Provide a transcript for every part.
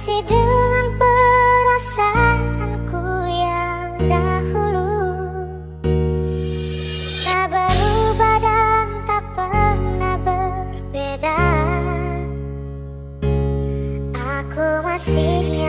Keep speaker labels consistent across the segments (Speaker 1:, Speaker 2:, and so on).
Speaker 1: masih dengan perasaanku yang dahulu. Tak berubah dan tak pernah berbeda. Aku masih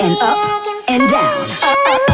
Speaker 2: and up and down. Up, up, up.